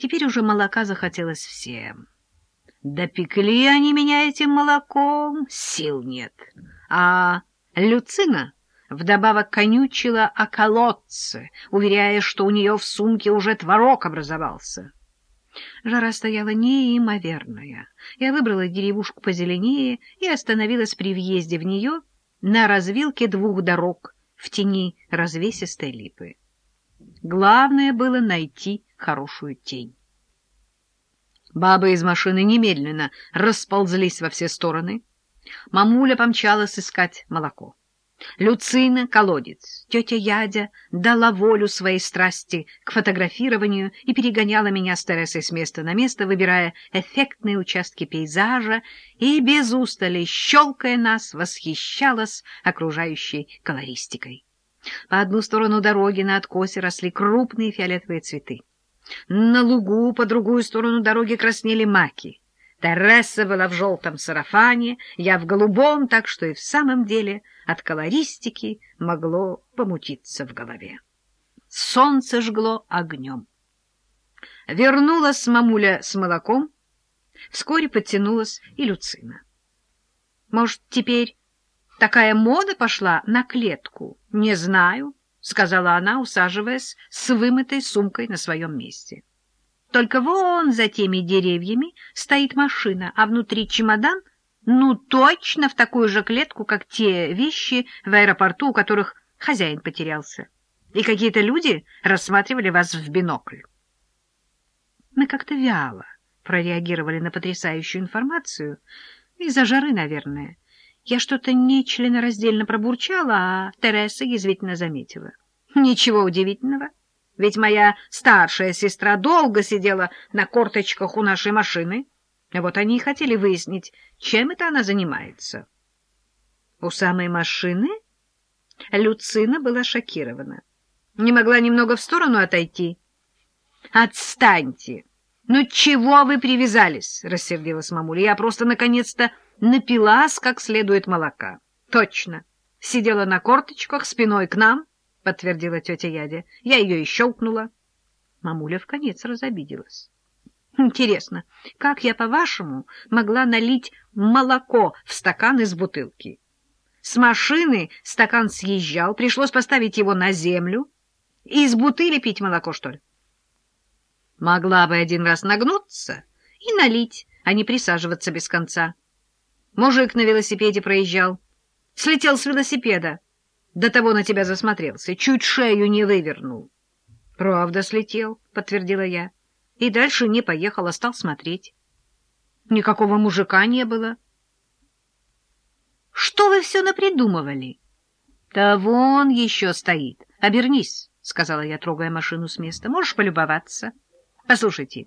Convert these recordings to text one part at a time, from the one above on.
Теперь уже молока захотелось всем. Допекли они меня этим молоком, сил нет. А Люцина вдобавок конючила о колодце, уверяя, что у нее в сумке уже творог образовался. Жара стояла неимоверная. Я выбрала деревушку позеленее и остановилась при въезде в нее на развилке двух дорог в тени развесистой липы. Главное было найти хорошую тень. Бабы из машины немедленно расползлись во все стороны. Мамуля помчалась искать молоко. Люцина — колодец. Тетя Ядя дала волю своей страсти к фотографированию и перегоняла меня с Тересой с места на место, выбирая эффектные участки пейзажа и без устали, щелкая нас, восхищалась окружающей колористикой. По одну сторону дороги на откосе росли крупные фиолетовые цветы. На лугу по другую сторону дороги краснели маки. Тереса была в желтом сарафане, я в голубом, так что и в самом деле от колористики могло помутиться в голове. Солнце жгло огнем. Вернулась мамуля с молоком, вскоре подтянулась и Люцина. Может, теперь такая мода пошла на клетку? Не знаю, — сказала она, усаживаясь с вымытой сумкой на своем месте. Только вон за теми деревьями стоит машина, а внутри чемодан, ну, точно в такую же клетку, как те вещи в аэропорту, у которых хозяин потерялся. И какие-то люди рассматривали вас в бинокль. Мы как-то вяло прореагировали на потрясающую информацию. Из-за жары, наверное. Я что-то нечленораздельно пробурчала, а Тереса язвительно заметила. Ничего удивительного. Ведь моя старшая сестра долго сидела на корточках у нашей машины. Вот они и хотели выяснить, чем это она занимается. У самой машины Люцина была шокирована. Не могла немного в сторону отойти. «Отстаньте! Ну чего вы привязались?» — рассердилась мамуля. «Я просто, наконец-то, напилась как следует молока». «Точно! Сидела на корточках спиной к нам» — подтвердила тетя Ядя. Я ее и щелкнула. Мамуля в конец разобиделась. Интересно, как я, по-вашему, могла налить молоко в стакан из бутылки? С машины стакан съезжал, пришлось поставить его на землю. И из бутыли пить молоко, что ли? Могла бы один раз нагнуться и налить, а не присаживаться без конца. Мужик на велосипеде проезжал. Слетел с велосипеда. До того на тебя засмотрелся, чуть шею не вывернул. — Правда слетел, — подтвердила я. И дальше не поехал, а стал смотреть. Никакого мужика не было. — Что вы все напридумывали? — Да вон еще стоит. Обернись, — сказала я, трогая машину с места. — Можешь полюбоваться. Послушайте,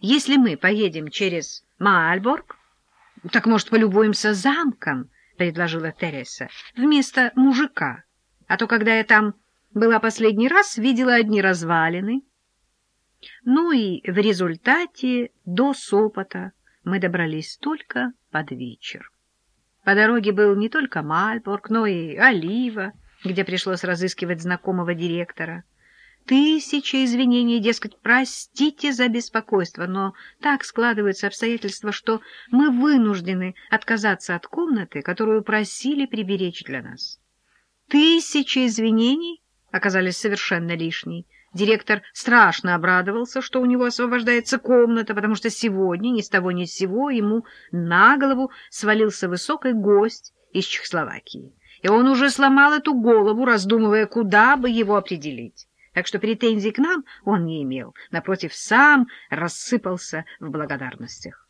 если мы поедем через Маальборг, так, может, полюбуемся замком, — предложила Тереса, — вместо мужика. А то, когда я там была последний раз, видела одни развалины. Ну и в результате до Сопота мы добрались только под вечер. По дороге был не только Мальборг, но и Олива, где пришлось разыскивать знакомого директора тысячи извинений, дескать, простите за беспокойство, но так складываются обстоятельства, что мы вынуждены отказаться от комнаты, которую просили приберечь для нас. Тысячи извинений оказались совершенно лишней. Директор страшно обрадовался, что у него освобождается комната, потому что сегодня ни с того ни с сего ему на голову свалился высокий гость из Чехословакии. И он уже сломал эту голову, раздумывая, куда бы его определить так что претензий к нам он не имел. Напротив, сам рассыпался в благодарностях.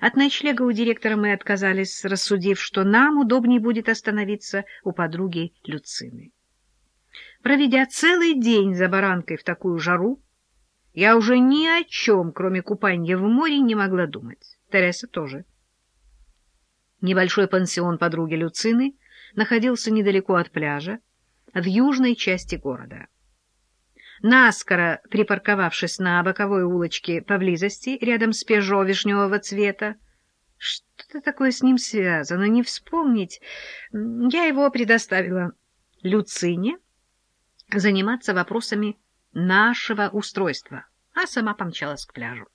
От ночлега у директора мы отказались, рассудив, что нам удобнее будет остановиться у подруги Люцины. Проведя целый день за баранкой в такую жару, я уже ни о чем, кроме купания в море, не могла думать. Тереса тоже. Небольшой пансион подруги Люцины находился недалеко от пляжа, в южной части города. Наскоро припарковавшись на боковой улочке поблизости, рядом с «Пежо» вишневого цвета, что-то такое с ним связано, не вспомнить, я его предоставила Люцине заниматься вопросами нашего устройства. а сама помчалась к пляжу.